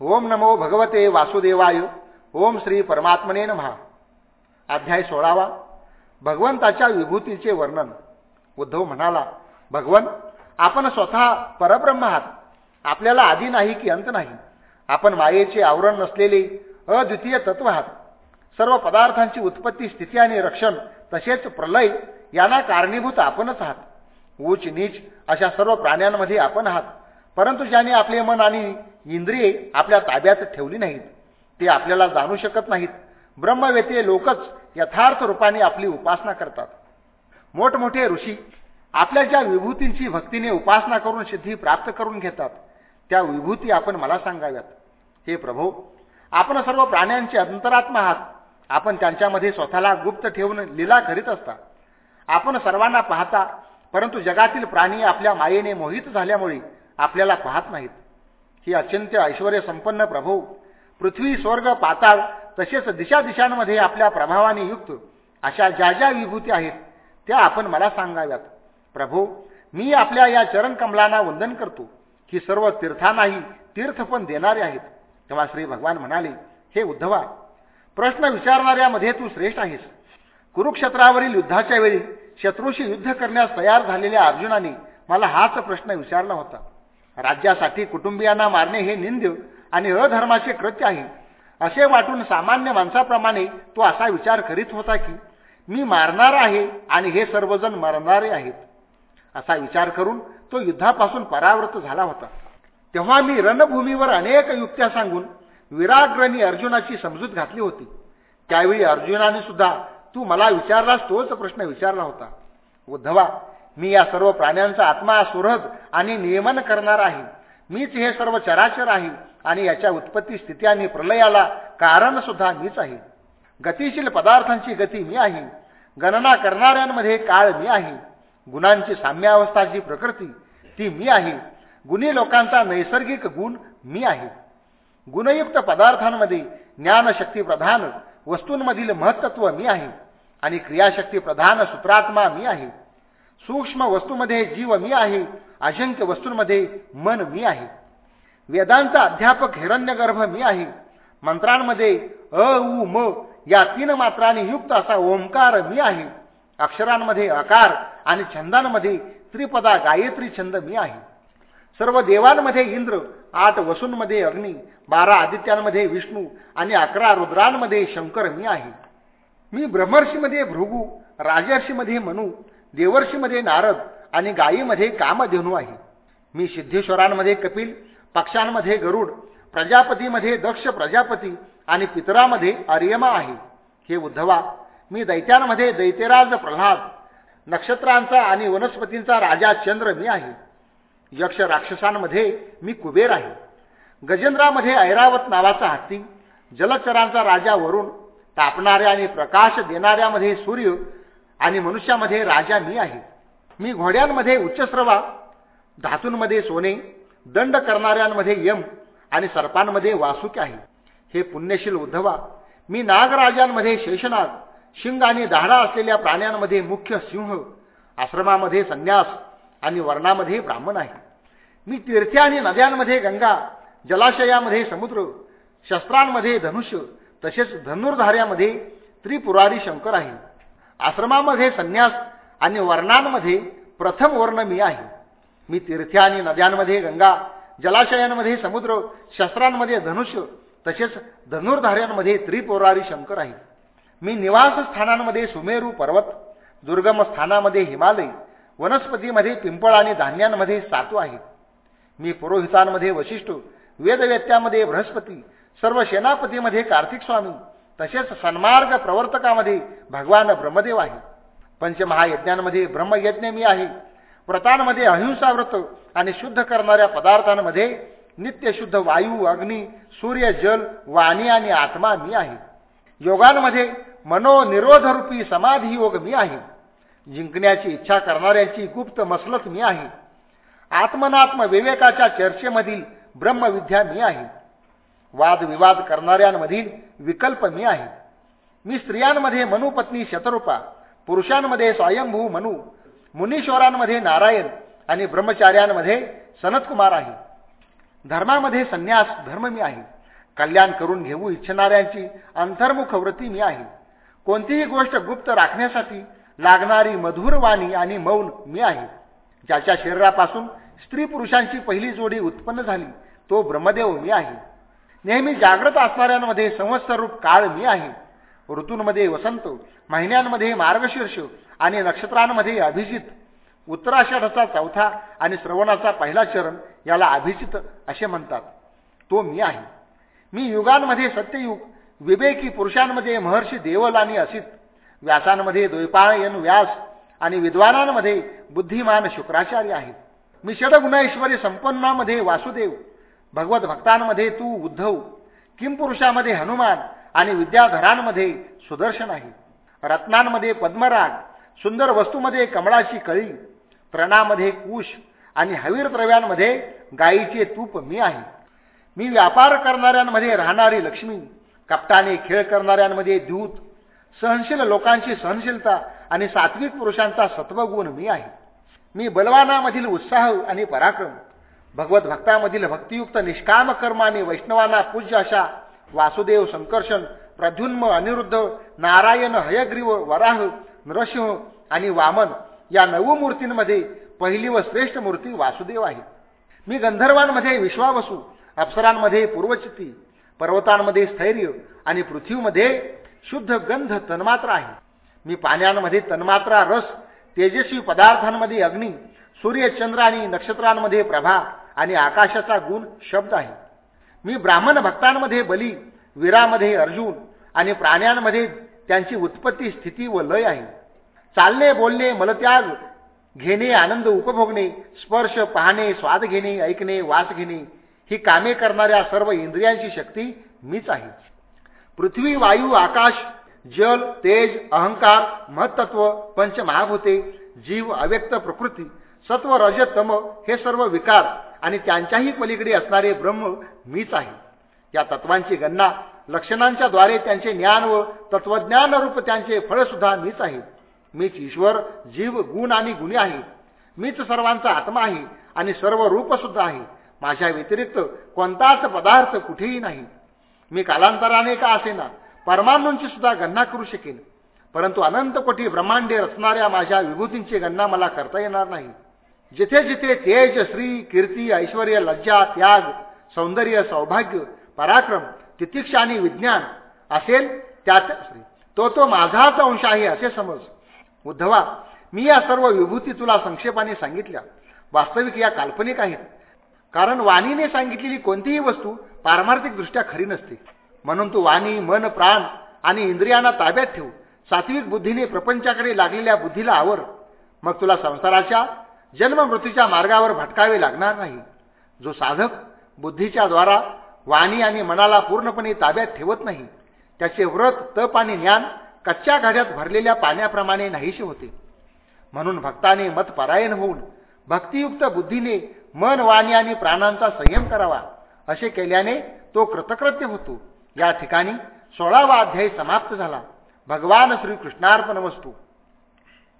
ओम नमो भगवते वासुदेवाय. ओम श्री परमात्मने महा अध्याय सोळावा. भगवंताच्या विभूतीचे वर्णन. उद्धव म्हणाला भगवन आपण स्वतः परब्रह्म आहात. आपल्याला आधी नाही की अंत नाही. आपण मायेचे आवरण नसलेले अद्वितीय तत्व आहात. सर्व पदार्थांची उत्पत्ती स्थिती आणि रक्षण तसेच प्रलय यांना कारणीभूत आपणच आहात. उच नीच अशा सर्व प्राण्यांमध्ये आपण आहात. परंतु ज्याने आपले मन आणि इंद्रिये आपल्या ताब्यात ठेवली नाहीत. ते आपल्याला जाणू शकत नाहीत. ब्रह्मवेते लोकच यथार्थ रूपाने आपली उपासना करतात. मोठमोठे ऋषी आपल्या ज्या विभूतींची भक्तीने उपासना करून सिद्धी प्राप्त करून घेतात त्या विभूती आपण मला सांगाव्यात. हे प्रभो आपण सर्व प्राण्यांचे अंतरात्मा आहात. आपण त्यांच्यामध्ये स्वतःला गुप्त ठेवून लीला करीत असता. आपण सर्वांना पाहता परंतु जगातील प्राणी आपल्या मायेने मोहित झाल्यामुळे आपल्याला पाहत नाहीत. ही अत्यंत ऐश्वर संपन्न प्रभू. पृथ्वी स्वर्ग पाताळ तसेच दिशा दिशांमध्ये आपल्या प्रभावाने युक्त अशा ज्या ज्या विभूती आहेत त्या आपण मला सांगाव्यात. प्रभू मी आपल्या या चरणकमलांना वंदन करतो. ही सर्व तीर्थांनाही तीर्थ पण देणारे आहेत. तेव्हा श्री भगवान म्हणाले हे उद्धवा प्रश्न विचारणाऱ्यामध्ये तू श्रेष्ठ आहेस. कुरुक्षेत्रावरील युद्धाच्या वेळी शत्रूशी युद्ध करण्यास तयार झालेल्या अर्जुनाने मला हाच प्रश्न विचारला होता. राज्यासाठी कुटुंबियांना मारणे हे निंद्य आणि अधर्माचे कृत्य आहे. असे वाटून सामान्य माणसाप्रमाणे तो असा विचार करीत होता की मी मारणार आहे आणि हे सर्वजण मरणारे आहेत. असा विचार करून तो युद्धापासून परावृत झाला होता. तेव्हा मी रणभूमीवर अनेक युक्त्या सांगून विराग्रणी अर्जुनाची समजूत घातली होती. त्यावेळी अर्जुनाने सुद्धा तू मला विचारलास तोच प्रश्न विचारला होता. उद्धवा मी या सर्व प्राण्यांचा आत्मा सुहृद आणि नियमन करणार आहे. मीच हे सर्व चराचर आहे आणि याच्या उत्पत्ती स्थिती आणि प्रलयाला कारण सुद्धा मीच आहे. गतिशील पदार्थांची गती मी आहे. गणना करणाऱ्यांमध्ये काळ मी आहे. गुणांची साम्यावस्था जी प्रकृती ती मी आहे. गुणी लोकांचा नैसर्गिक गुण मी आहे. गुणयुक्त पदार्थांमध्ये ज्ञानशक्ती प्रधान वस्तूंमधील महत्त्व मी आहे. आणि क्रियाशक्ती प्रधान सूत्रात्मा मी आहे. सूक्ष्म वस्तूमध्ये जीव मी आहे अजंक्य वस्तूंमध्ये मन मी आहे. वेदांचा अध्यापक हिरण्यगर्भ मी आहे. मंत्रांमध्ये अ उ म या तीन मात्रांनी युक्त असा ओंकार मी आहे. अक्षरांमध्ये अकार आणि छंदांमध्ये त्रिपदा गायत्री छंद मी आहे. सर्व देवांमध्ये इंद्र आठ वसूंमध्ये अग्नी बारा आदित्यांमध्ये विष्णू आणि अकरा रुद्रांमध्ये शंकर मी आहे. मी ब्रह्मर्षीमध्ये भृगू राजर्षीमध्ये मनू देवर्षीमध्ये नारद आणि गायीमध्ये कामधेनू आहे. मी सिद्धेश्वरांमध्ये कपिल पक्षांमध्ये गरुड प्रजापतीमध्ये दक्ष प्रजापती आणि पितरामध्ये अर्यमा आहे. हे उद्धवा मी दैत्यांमध्ये दैत्यराज प्रल्हाद नक्षत्रांचा आणि वनस्पतींचा राजा चंद्र मी आहे. यक्ष राक्षसांमध्ये मी कुबेर आहे. गजेंद्रामध्ये ऐरावत नावाचा हत्ती जलचरांचा राजा वरुण तापणाऱ्या आणि प्रकाश देणाऱ्यामध्ये सूर्य आणि मनुष्यामध्ये राजा मी आहे. मी घोड्यांमध्ये उच्चस्रवा धातूंमध्ये सोने दंड करणाऱ्यांमध्ये यम आणि सर्पांमध्ये वासुक आहे. हे पुण्यशील उद्धवा मी नागराजांमध्ये शेषनाग शिंग आणि दाढा असलेल्या प्राण्यांमध्ये मुख्य सिंह आश्रमामध्ये संन्यास आणि वर्णामध्ये ब्राह्मण आहे. मी तीर्थे आणि नद्यांमध्ये गंगा जलाशयामध्ये समुद्र शस्त्रांमध्ये धनुष्य तसेच धनुर्धाऱ्यामध्ये त्रिपुरारी शंकर आहे. आश्रमामध्ये संन्यास आणि वर्णांमध्ये प्रथम वर्ण मी आहे. मी तीर्थ आणि नद्यांमध्ये गंगा जलाशयांमध्ये समुद्र शस्त्रांमध्ये धनुष्य तसेच धनुर्धाऱ्यांमध्ये त्रिपुरारी शंकर आहे. मी निवासस्थानांमध्ये सुमेरू पर्वत दुर्गम स्थानामध्ये हिमालय वनस्पतीमध्ये पिंपळ आणि धान्यांमध्ये सातू आहे. मी पुरोहितांमध्ये वशिष्ठ वेदवेत्यामध्ये बृहस्पती सर्व सेनापतीमध्ये कार्तिक स्वामी तसेच सन्मार्ग प्रवर्तकामध्ये भगवान ब्रह्मदेव आहे. पंचमहायज्ञांमध्ये ब्रह्मयज्ञ मी आहे. व्रतांमध्ये अहिंसा व्रत आणि शुद्ध करणाऱ्या पदार्थांमध्ये नित्यशुद्ध वायू अग्नी सूर्य जल वाणी आणि आत्मा मी आहे. योगांमध्ये मनोनिरोधरूपी समाधी योग मी आहे. जिंकण्याची इच्छा करणाऱ्यांची गुप्त मसलत मी आहे. आत्मनात्म विवेकाच्या चर्चेमधील ब्रह्मविद्या मी आहे. वादविवाद करणाऱ्यांमधील विकल्प मी आहे. मी स्त्रियांमध्ये मनुपत्नी शतरूपा पुरुषांमध्ये स्वयंभू मनु मुनीश्वरांमध्ये नारायण आणि ब्रह्मचार्यांमध्ये सनतकुमार आहे. धर्मामध्ये संन्यास धर्म मी आहे. कल्याण करून घेऊ इच्छिणाऱ्यांची अंतर्मुख वृत्ती मी आहे. कोणतीही गोष्ट गुप्त राखण्यासाठी लागणारी मधुर वाणी आणि मौन मी आहे. ज्याच्या शरीरापासून स्त्री पुरुषांची पहिली जोडी उत्पन्न झाली तो ब्रह्मदेव मी आहे. नेहमी जागृत असणाऱ्यांमध्ये संवत्सरूप काळ मी आहे. ऋतूंमध्ये वसंत महिन्यांमध्ये मार्गशीर्ष आणि नक्षत्रांमध्ये अभिजित. उत्तराषाढाचा चौथा आणि श्रवणाचा पहिला चरण याला अभिजित असे म्हणतात. तो मी आहे. मी युगांमध्ये सत्ययुग विवेकी पुरुषांमध्ये महर्षी देवल आणि असित. व्यासांमध्ये द्वैपायन व्यास आणि विद्वानांमध्ये बुद्धिमान शुक्राचार्य आहे. मी षडगुणेश्वरी संपन्नामध्ये वासुदेव. भगवत भक्तांमध्ये तू उद्धव किमपुरुषामध्ये हनुमान आणि विद्याधरांमध्ये सुदर्शन आहे. रत्नांमध्ये पद्मराग सुंदर वस्तूमध्ये कमळाची कळी प्रणामध्ये कुश आणि हवीर द्रव्यांमध्ये गायीचे तूप मी आहे. मी व्यापार करणाऱ्यांमध्ये राहणारी लक्ष्मी कपटाने खेळ करणाऱ्यांमध्ये द्यूत सहनशील लोकांची सहनशीलता आणि सात्विक पुरुषांचा सत्वगुण मी आहे. मी बलवानामधील उत्साह आणि पराक्रम भगवत भक्तामधील भक्तियुक्त निष्काम कर्म आणि वैष्णवांना पूज्य अशा वासुदेव संकर्षण प्रद्युन्म अनिरुद्ध नारायण हयग्रीव वराह नरसिंह आणि वामन या नऊ मूर्तींमध्ये पहिली व श्रेष्ठ मूर्ती वासुदेव आहे. मी गंधर्वांमध्ये विश्वावसू अप्सरांमध्ये पूर्वचिती पर्वतांमध्ये स्थैर्य आणि पृथ्वीमध्ये शुद्ध गंध तन्मात्रा आहे. मी पाण्यांमध्ये तन्मात्रा रस तेजस्वी पदार्थांमध्ये अग्नी सूर्य चंद्र आणि नक्षत्रांमध्ये प्रभा आणि आकाशाचा गुण शब्द आहे. मी ब्राह्मण भक्तांमध्ये बली वीरामध्ये अर्जुन आणि प्राण्यांमध्ये त्यांची उत्पत्ती स्थिती व लय आहे. चालणे बोलणे मलत्याग घेणे आनंद उपभोगणे स्पर्श पाहणे स्वाद घेणे ऐकणे वास घेणे ही कामे करणाऱ्या सर्व इंद्रियांची शक्ती मीच आहे. पृथ्वी वायू आकाश जल तेज अहंकार महत्त्व पंचमहाभूते जीव अव्यक्त प्रकृती सत्व रज तम हे सर्व विकार आणि त्यांच्याही पलीकडे असणारे ब्रह्म मीच आहे. या तत्वांची गणना लक्षणांच्या द्वारे त्यांचे ज्ञान व तत्वज्ञान रूप त्यांचे फळसुद्धा मीच आहे. मीच ईश्वर जीव गुण आणि गुणी आहे. मीच सर्वांचा आत्मा आहे आणि सर्व रूप सुद्धा आहे. माझ्या व्यतिरिक्त कोणताच पदार्थ कुठेही नाही. मी कालांतराने का असेना परमाणूंची सुद्धा गणना करू शकेन. परंतु अनंतकोटी ब्रह्मांडे रचणाऱ्या माझ्या विभूतींची गणना मला करता येणार नाही. जिथे जिथे तेज श्री कीर्ती ऐश्वर लज्जा त्याग सौंदर्य सौभाग्य पराक्रम तितिक्षा आणि विज्ञान असेल त्यात तो तो माझाच अंश आहे असे समज. उद्धवा मी या सर्व विभूती तुला संक्षेपाने सांगितल्या. वास्तविक या काल्पनिक आहेत. कारण वाणीने सांगितलेली कोणतीही वस्तू पारमार्थिकदृष्ट्या खरी नसते. म्हणून तू वाणी मन प्राण आणि इंद्रियांना ताब्यात ठेव. सात्विक बुद्धीने प्रपंचाकडे लागलेल्या बुद्धीला आवर. मग तुला संसाराच्या जन्म मृत्यूच्या मार्गावर भटकावे लागणार नाही. जो साधक बुद्धीच्या द्वारा वाणी आणि मनाला पूर्णपणे ताब्यात ठेवत नाही त्याचे व्रत तप आणि ज्ञान कच्च्या घड्यात भरलेल्या पाण्याप्रमाणे नाहीशी होते. म्हणून भक्ताने मतपरायण होऊन भक्तियुक्त बुद्धीने मन वाणी आणि प्राणांचा संयम करावा असे केल्याने तो कृतकृत्य होतो. या ठिकाणी सोळावा अध्याय समाप्त झाला. भगवान श्रीकृष्णार्पण वस्तू